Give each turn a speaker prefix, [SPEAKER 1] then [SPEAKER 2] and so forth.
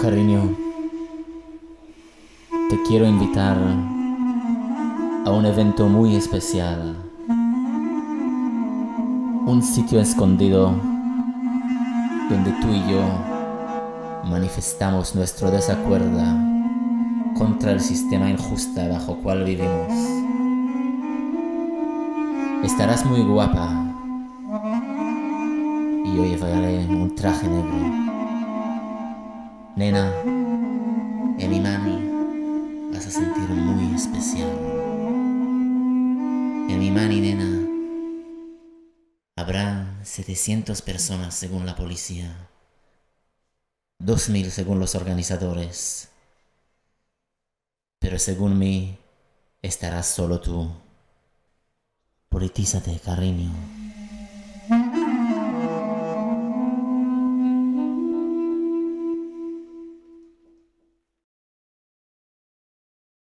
[SPEAKER 1] Cariño, te quiero invitar a un evento muy especial. Un sitio escondido donde tú y yo manifestamos nuestro desacuerdo contra el sistema injusto bajo cual vivimos. Estarás muy guapa y yo llevaré un traje negro. Nena, en mi mani vas a sentir muy especial. En mi mani, nena, habrá 700 personas según la policía, 2000 según los organizadores, pero según mí estarás solo tú. Politízate, cariño.